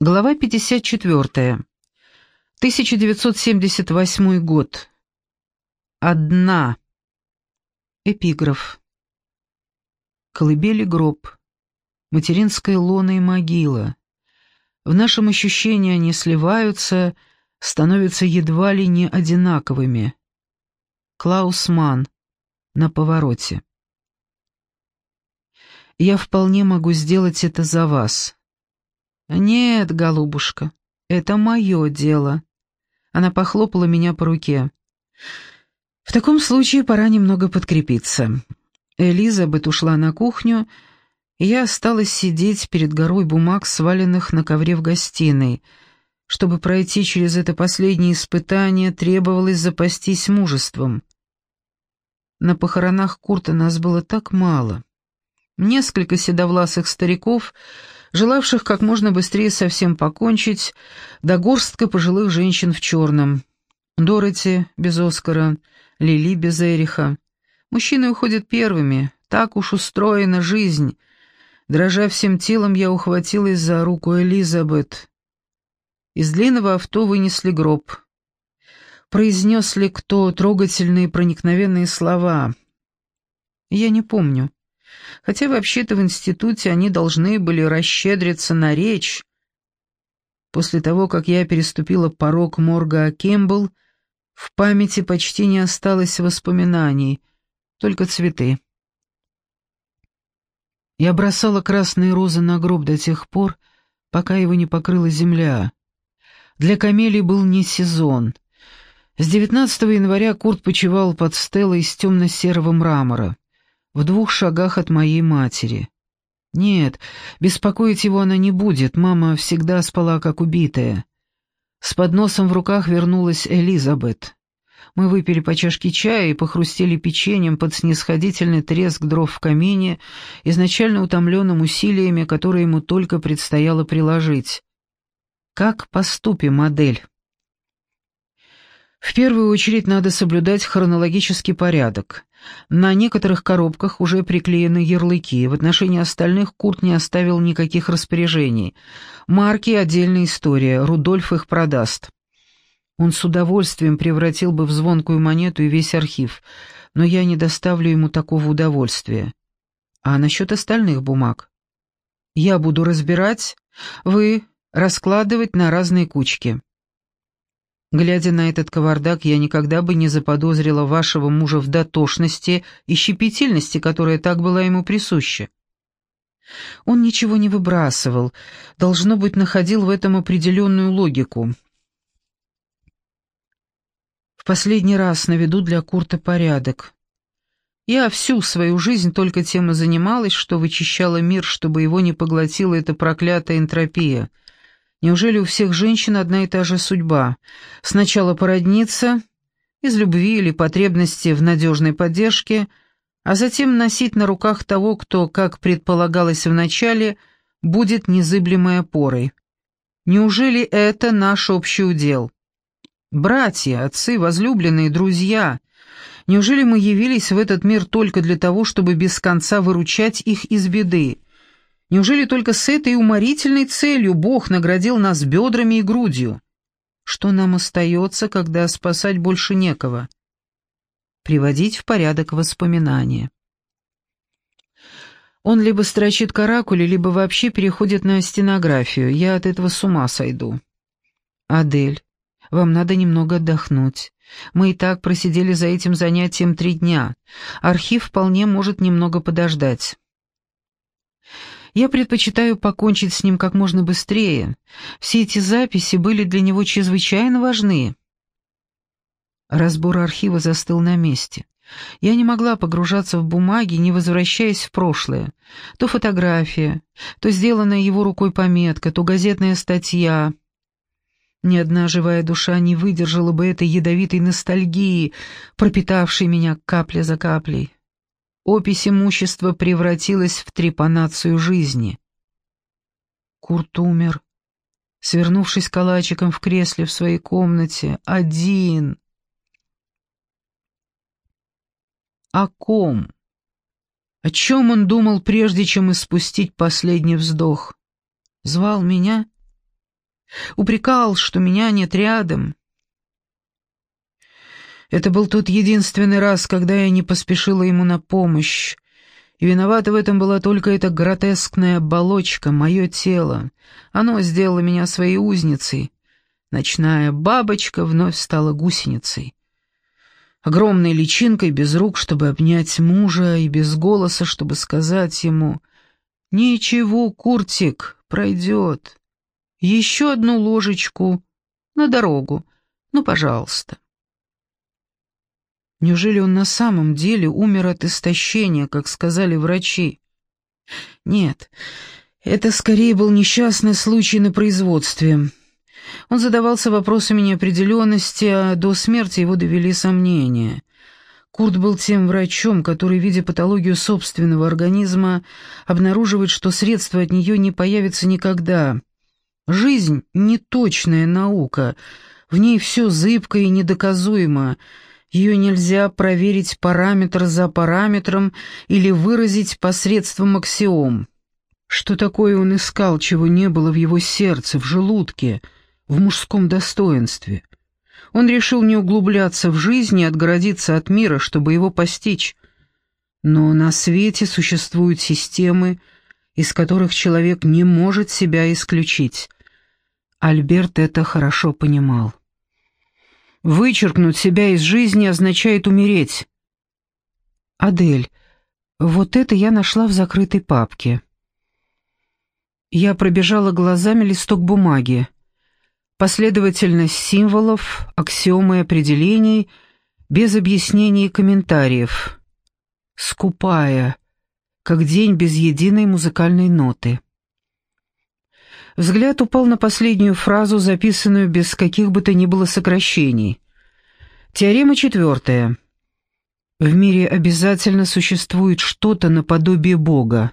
Глава 54. 1978 год. Одна. Эпиграф. Колыбели гроб. Материнская лона и могила. В нашем ощущении они сливаются, становятся едва ли не одинаковыми. Клаус Манн. На повороте. Я вполне могу сделать это за вас. «Нет, голубушка, это мое дело». Она похлопала меня по руке. «В таком случае пора немного подкрепиться». Элизабет ушла на кухню, и я осталась сидеть перед горой бумаг, сваленных на ковре в гостиной. Чтобы пройти через это последнее испытание, требовалось запастись мужеством. На похоронах Курта нас было так мало. Несколько седовласых стариков — желавших как можно быстрее совсем покончить, да горстка пожилых женщин в черном. Дороти без Оскара, Лили без Эриха. Мужчины уходят первыми, так уж устроена жизнь. Дрожа всем телом, я ухватилась за руку Элизабет. Из длинного авто вынесли гроб. Произнес ли кто трогательные проникновенные слова? Я не помню хотя вообще-то в институте они должны были расщедриться на речь. После того, как я переступила порог морга Кембл, в памяти почти не осталось воспоминаний, только цветы. Я бросала красные розы на гроб до тех пор, пока его не покрыла земля. Для камелий был не сезон. С 19 января Курт почивал под стелой из темно-серого мрамора в двух шагах от моей матери. Нет, беспокоить его она не будет, мама всегда спала как убитая. С подносом в руках вернулась Элизабет. Мы выпили по чашке чая и похрустели печеньем под снисходительный треск дров в камине, изначально утомленным усилиями, которые ему только предстояло приложить. Как поступим, модель? В первую очередь надо соблюдать хронологический порядок. На некоторых коробках уже приклеены ярлыки, в отношении остальных Курт не оставил никаких распоряжений. Марки — отдельная история, Рудольф их продаст. Он с удовольствием превратил бы в звонкую монету и весь архив, но я не доставлю ему такого удовольствия. А насчет остальных бумаг? Я буду разбирать, вы раскладывать на разные кучки. Глядя на этот кавардак, я никогда бы не заподозрила вашего мужа в дотошности и щепетильности, которая так была ему присуща. Он ничего не выбрасывал, должно быть, находил в этом определенную логику. В последний раз наведу для Курта порядок. Я всю свою жизнь только тем и занималась, что вычищала мир, чтобы его не поглотила эта проклятая энтропия — Неужели у всех женщин одна и та же судьба? Сначала породниться, из любви или потребности в надежной поддержке, а затем носить на руках того, кто, как предполагалось вначале, будет незыблемой опорой. Неужели это наш общий удел? Братья, отцы, возлюбленные, друзья, неужели мы явились в этот мир только для того, чтобы без конца выручать их из беды? Неужели только с этой уморительной целью Бог наградил нас бедрами и грудью? Что нам остается, когда спасать больше некого? Приводить в порядок воспоминания. Он либо строчит каракули, либо вообще переходит на стенографию. Я от этого с ума сойду. Адель, вам надо немного отдохнуть. Мы и так просидели за этим занятием три дня. Архив вполне может немного подождать. Я предпочитаю покончить с ним как можно быстрее. Все эти записи были для него чрезвычайно важны. Разбор архива застыл на месте. Я не могла погружаться в бумаги, не возвращаясь в прошлое. То фотография, то сделанная его рукой пометка, то газетная статья. Ни одна живая душа не выдержала бы этой ядовитой ностальгии, пропитавшей меня капля за каплей опись имущества превратилась в трепанацию жизни. Курт умер, свернувшись калачиком в кресле в своей комнате, один. О ком? О чем он думал, прежде чем испустить последний вздох? Звал меня? упрекал, что меня нет рядом. Это был тот единственный раз, когда я не поспешила ему на помощь, и виновата в этом была только эта гротескная оболочка, мое тело. Оно сделало меня своей узницей. Ночная бабочка вновь стала гусеницей. Огромной личинкой без рук, чтобы обнять мужа, и без голоса, чтобы сказать ему «Ничего, Куртик, пройдет. Еще одну ложечку на дорогу. Ну, пожалуйста». Неужели он на самом деле умер от истощения, как сказали врачи? Нет, это скорее был несчастный случай на производстве. Он задавался вопросами неопределенности, а до смерти его довели сомнения. Курт был тем врачом, который, видя патологию собственного организма, обнаруживает, что средства от нее не появятся никогда. Жизнь — неточная наука, в ней все зыбко и недоказуемо, ее нельзя проверить параметр за параметром или выразить посредством аксиом. Что такое он искал, чего не было в его сердце, в желудке, в мужском достоинстве? Он решил не углубляться в жизнь и отгородиться от мира, чтобы его постичь. Но на свете существуют системы, из которых человек не может себя исключить. Альберт это хорошо понимал. Вычеркнуть себя из жизни означает умереть. Адель, вот это я нашла в закрытой папке. Я пробежала глазами листок бумаги. Последовательность символов, аксиомы определений, без объяснений и комментариев. Скупая, как день без единой музыкальной ноты. Взгляд упал на последнюю фразу, записанную без каких бы то ни было сокращений. Теорема четвертая. В мире обязательно существует что-то наподобие Бога.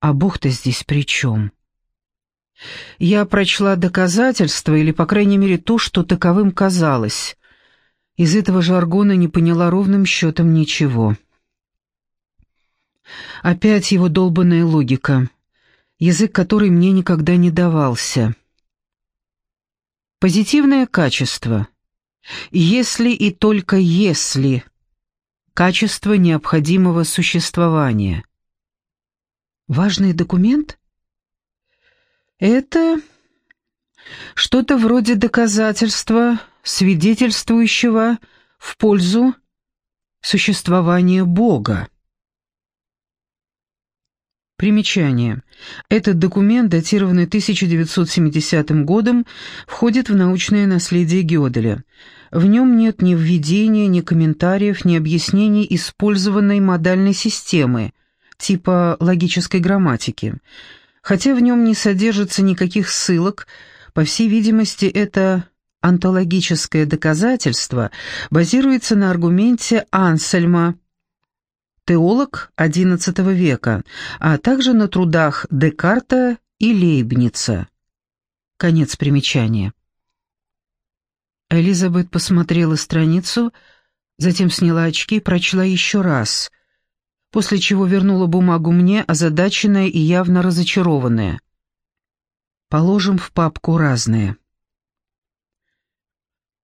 А Бог-то здесь при чем? Я прочла доказательства, или, по крайней мере, то, что таковым казалось. Из этого жаргона не поняла ровным счетом ничего. Опять его долбанная логика язык который мне никогда не давался. Позитивное качество. Если и только если. Качество необходимого существования. Важный документ? Это что-то вроде доказательства, свидетельствующего в пользу существования Бога. Примечание. Этот документ, датированный 1970 годом, входит в научное наследие Гёделя. В нем нет ни введения, ни комментариев, ни объяснений использованной модальной системы, типа логической грамматики. Хотя в нем не содержится никаких ссылок, по всей видимости, это онтологическое доказательство базируется на аргументе Ансельма – теолог XI века, а также на трудах Декарта и Лейбница. Конец примечания. Элизабет посмотрела страницу, затем сняла очки и прочла еще раз, после чего вернула бумагу мне, озадаченная и явно разочарованная. Положим в папку разные.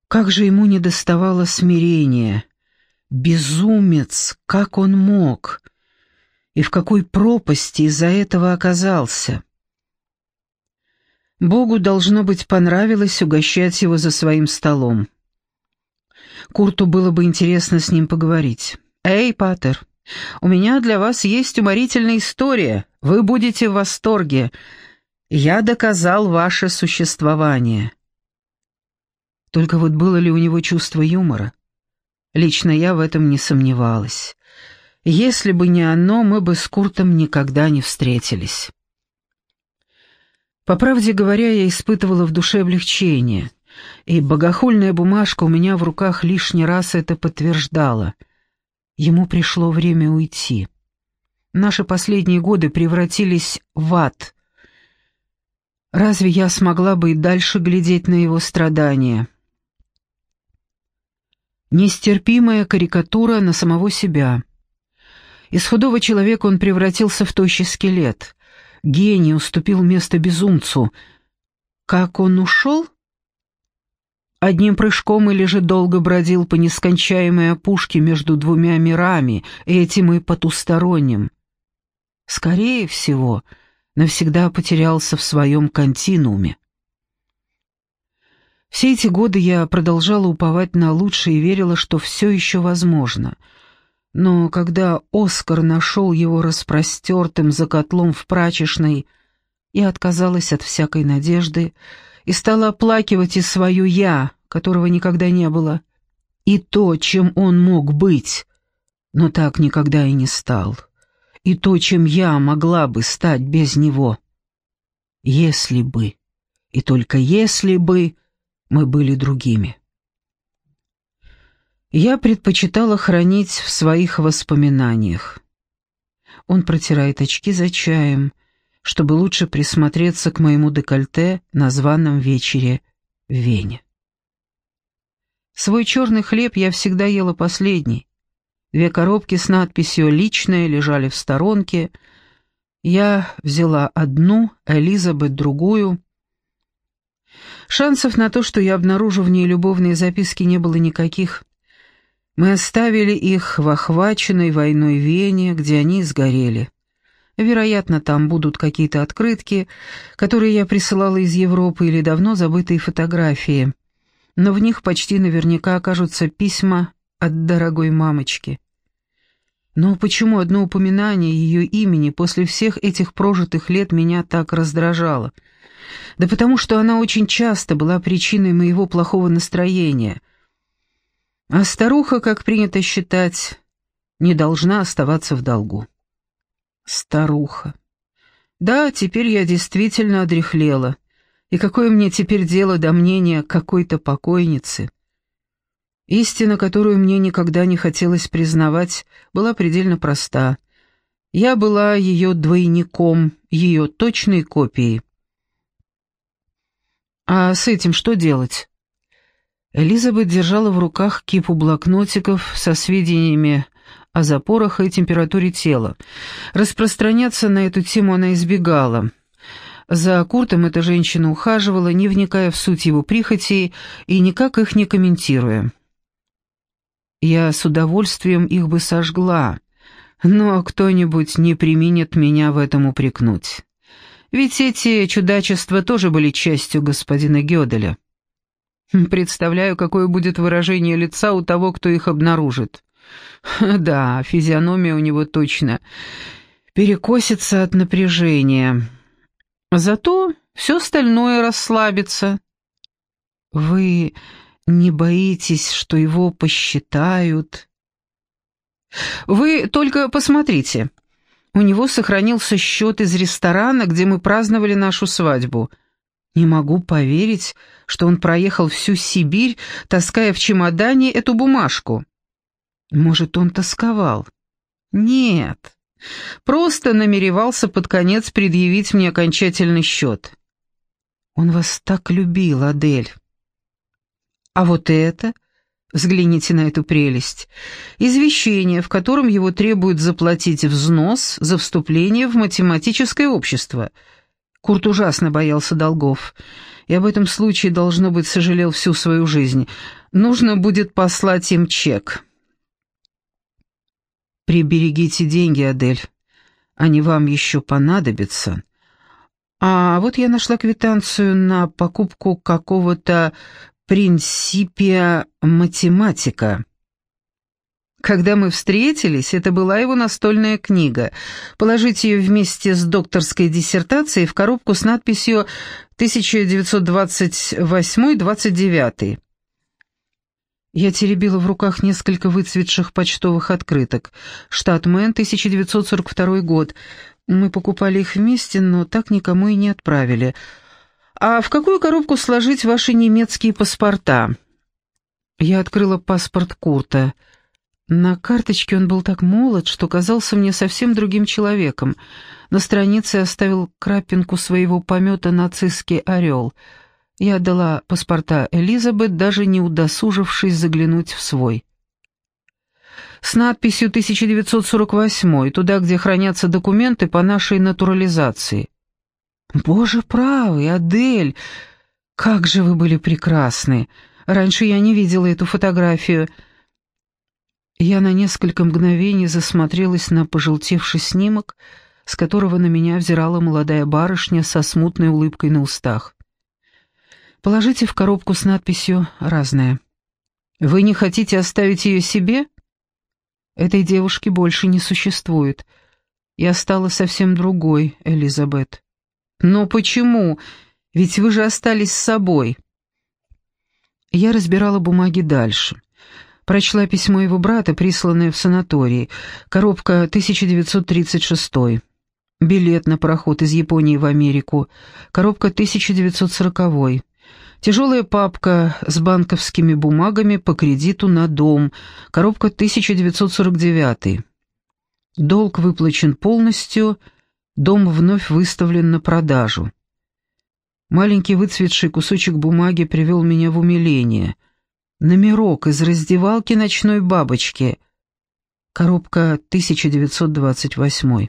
Как же ему недоставало смирения, Безумец, как он мог? И в какой пропасти из-за этого оказался? Богу, должно быть, понравилось угощать его за своим столом. Курту было бы интересно с ним поговорить. «Эй, Патер, у меня для вас есть уморительная история. Вы будете в восторге. Я доказал ваше существование». Только вот было ли у него чувство юмора? Лично я в этом не сомневалась. Если бы не оно, мы бы с Куртом никогда не встретились. По правде говоря, я испытывала в душе облегчение, и богохульная бумажка у меня в руках лишний раз это подтверждала. Ему пришло время уйти. Наши последние годы превратились в ад. Разве я смогла бы и дальше глядеть на его страдания?» Нестерпимая карикатура на самого себя. Из худого человека он превратился в тощий скелет. Гений уступил место безумцу. Как он ушел? Одним прыжком или же долго бродил по нескончаемой опушке между двумя мирами, этим и потусторонним. Скорее всего, навсегда потерялся в своем континууме. Все эти годы я продолжала уповать на лучшее и верила, что все еще возможно. Но когда Оскар нашел его распростертым за котлом в прачечной, я отказалась от всякой надежды и стала оплакивать и свое «я», которого никогда не было, и то, чем он мог быть, но так никогда и не стал, и то, чем я могла бы стать без него. Если бы, и только если бы мы были другими. Я предпочитала хранить в своих воспоминаниях. Он протирает очки за чаем, чтобы лучше присмотреться к моему декольте на званом вечере в Вене. Свой черный хлеб я всегда ела последний. Две коробки с надписью «Личное» лежали в сторонке. Я взяла одну, Элизабет другую, Шансов на то, что я обнаружу в ней любовные записки, не было никаких. Мы оставили их в охваченной войной Вене, где они сгорели. Вероятно, там будут какие-то открытки, которые я присылала из Европы или давно забытые фотографии. Но в них почти наверняка окажутся письма от дорогой мамочки. Но почему одно упоминание ее имени после всех этих прожитых лет меня так раздражало — да потому что она очень часто была причиной моего плохого настроения. А старуха, как принято считать, не должна оставаться в долгу. Старуха. Да, теперь я действительно одряхлела. И какое мне теперь дело до мнения какой-то покойницы? Истина, которую мне никогда не хотелось признавать, была предельно проста. Я была ее двойником, ее точной копией. А с этим что делать? Элизабет держала в руках кипу блокнотиков со сведениями о запорах и температуре тела. Распространяться на эту тему она избегала. За Куртом эта женщина ухаживала, не вникая в суть его прихотей и никак их не комментируя. Я с удовольствием их бы сожгла, но кто-нибудь не применит меня в этом упрекнуть. Ведь эти чудачества тоже были частью господина Гёделя. Представляю, какое будет выражение лица у того, кто их обнаружит. Да, физиономия у него точно перекосится от напряжения. Зато все остальное расслабится. Вы не боитесь, что его посчитают? Вы только посмотрите. У него сохранился счет из ресторана, где мы праздновали нашу свадьбу. Не могу поверить, что он проехал всю Сибирь, таская в чемодане эту бумажку. Может, он тосковал? Нет, просто намеревался под конец предъявить мне окончательный счет. Он вас так любил, Адель. А вот это Взгляните на эту прелесть. Извещение, в котором его требуют заплатить взнос за вступление в математическое общество. Курт ужасно боялся долгов, и об этом случае, должно быть, сожалел всю свою жизнь. Нужно будет послать им чек. Приберегите деньги, Адель. Они вам еще понадобятся. А вот я нашла квитанцию на покупку какого-то «Принципия математика». Когда мы встретились, это была его настольная книга. Положить ее вместе с докторской диссертацией в коробку с надписью 1928-29. Я теребила в руках несколько выцветших почтовых открыток. Штат Мэн, 1942 год. Мы покупали их вместе, но так никому и не отправили — «А в какую коробку сложить ваши немецкие паспорта?» Я открыла паспорт Курта. На карточке он был так молод, что казался мне совсем другим человеком. На странице оставил крапинку своего помета нацистский орел. Я отдала паспорта Элизабет, даже не удосужившись заглянуть в свой. С надписью «1948», туда, где хранятся документы по нашей натурализации. «Боже правый, Адель, Как же вы были прекрасны! Раньше я не видела эту фотографию. Я на несколько мгновений засмотрелась на пожелтевший снимок, с которого на меня взирала молодая барышня со смутной улыбкой на устах. Положите в коробку с надписью «Разное». Вы не хотите оставить ее себе? Этой девушки больше не существует. Я стала совсем другой, Элизабет. Но почему? Ведь вы же остались с собой. Я разбирала бумаги дальше. Прочла письмо его брата, присланное в санаторий. Коробка 1936. Билет на пароход из Японии в Америку. Коробка 1940. Тяжелая папка с банковскими бумагами по кредиту на дом. Коробка 1949. Долг выплачен полностью, дом вновь выставлен на продажу. Маленький выцветший кусочек бумаги привел меня в умиление. Номерок из раздевалки ночной бабочки. Коробка 1928.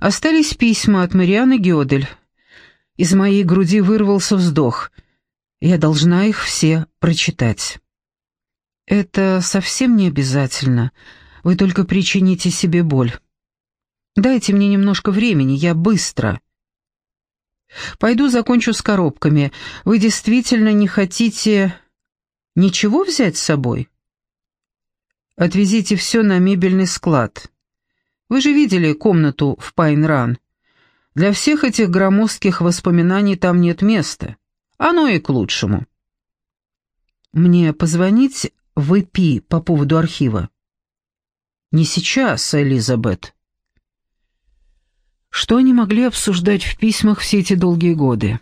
Остались письма от Марианы Гёдель. Из моей груди вырвался вздох. Я должна их все прочитать. Это совсем не обязательно. Вы только причините себе боль. Дайте мне немножко времени, я быстро. Пойду закончу с коробками. Вы действительно не хотите ничего взять с собой? Отвезите все на мебельный склад. Вы же видели комнату в Пайн-Ран. Для всех этих громоздких воспоминаний там нет места. Оно и к лучшему. Мне позвонить в ИПИ по поводу архива? Не сейчас, Элизабет. Что они могли обсуждать в письмах все эти долгие годы?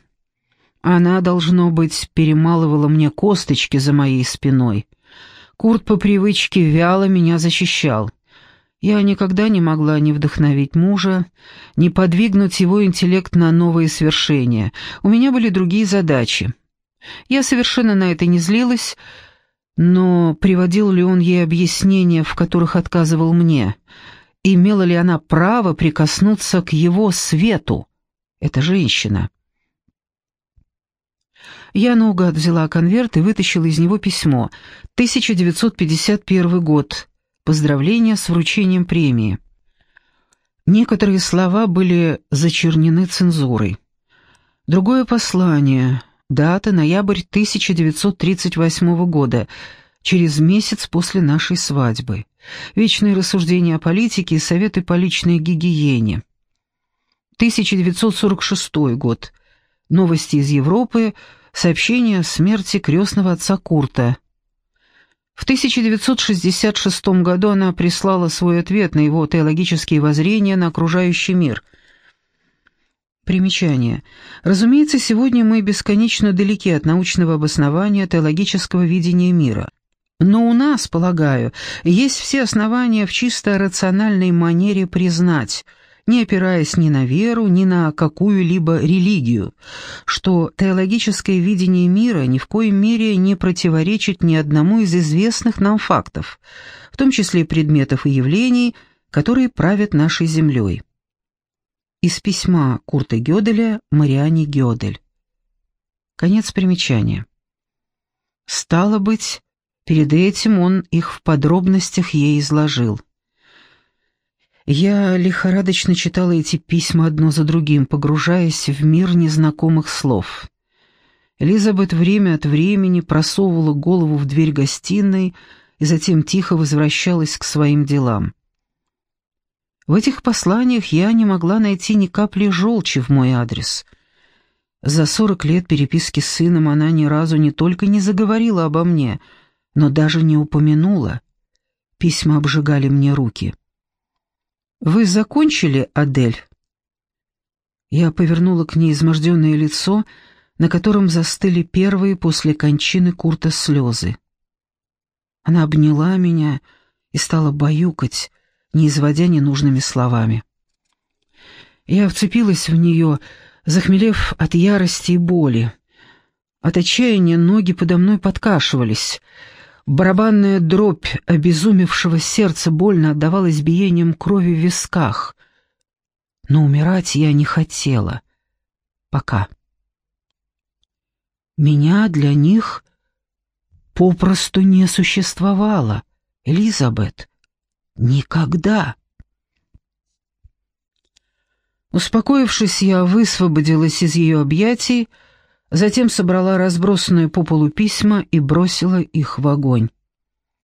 Она, должно быть, перемалывала мне косточки за моей спиной. Курт по привычке вяло меня защищал. Я никогда не могла ни вдохновить мужа, ни подвигнуть его интеллект на новые свершения. У меня были другие задачи. Я совершенно на это не злилась, но приводил ли он ей объяснения, в которых отказывал мне? Имела ли она право прикоснуться к его свету? Это женщина. Я наугад взяла конверт и вытащила из него письмо. 1951 год. Поздравления с вручением премии. Некоторые слова были зачернены цензурой. Другое послание. Дата ноябрь 1938 года, через месяц после нашей свадьбы. Вечные рассуждения о политике и советы по личной гигиене. 1946 год. Новости из Европы, сообщение о смерти крестного отца Курта. В 1966 году она прислала свой ответ на его теологические воззрения на окружающий мир. Примечание. Разумеется, сегодня мы бесконечно далеки от научного обоснования теологического видения мира. Но у нас, полагаю, есть все основания в чисто рациональной манере признать – не опираясь ни на веру, ни на какую-либо религию, что теологическое видение мира ни в коей мере не противоречит ни одному из известных нам фактов, в том числе предметов и явлений, которые правят нашей землей. Из письма Курта Гёделя Мариане Гёдель. Конец примечания. Стало быть, перед этим он их в подробностях ей изложил. Я лихорадочно читала эти письма одно за другим, погружаясь в мир незнакомых слов. Элизабет время от времени просовывала голову в дверь гостиной и затем тихо возвращалась к своим делам. В этих посланиях я не могла найти ни капли желчи в мой адрес. За сорок лет переписки с сыном она ни разу не только не заговорила обо мне, но даже не упомянула. Письма обжигали мне руки. «Вы закончили, Адель?» Я повернула к ней изможденное лицо, на котором застыли первые после кончины Курта слезы. Она обняла меня и стала баюкать, не изводя ненужными словами. Я вцепилась в нее, захмелев от ярости и боли. От отчаяния ноги подо мной подкашивались — Барабанная дробь обезумевшего сердца больно отдавалась биением крови в висках. Но умирать я не хотела. Пока. Меня для них попросту не существовало, Элизабет. Никогда. Успокоившись, я высвободилась из ее объятий, затем собрала разбросанные по полу письма и бросила их в огонь.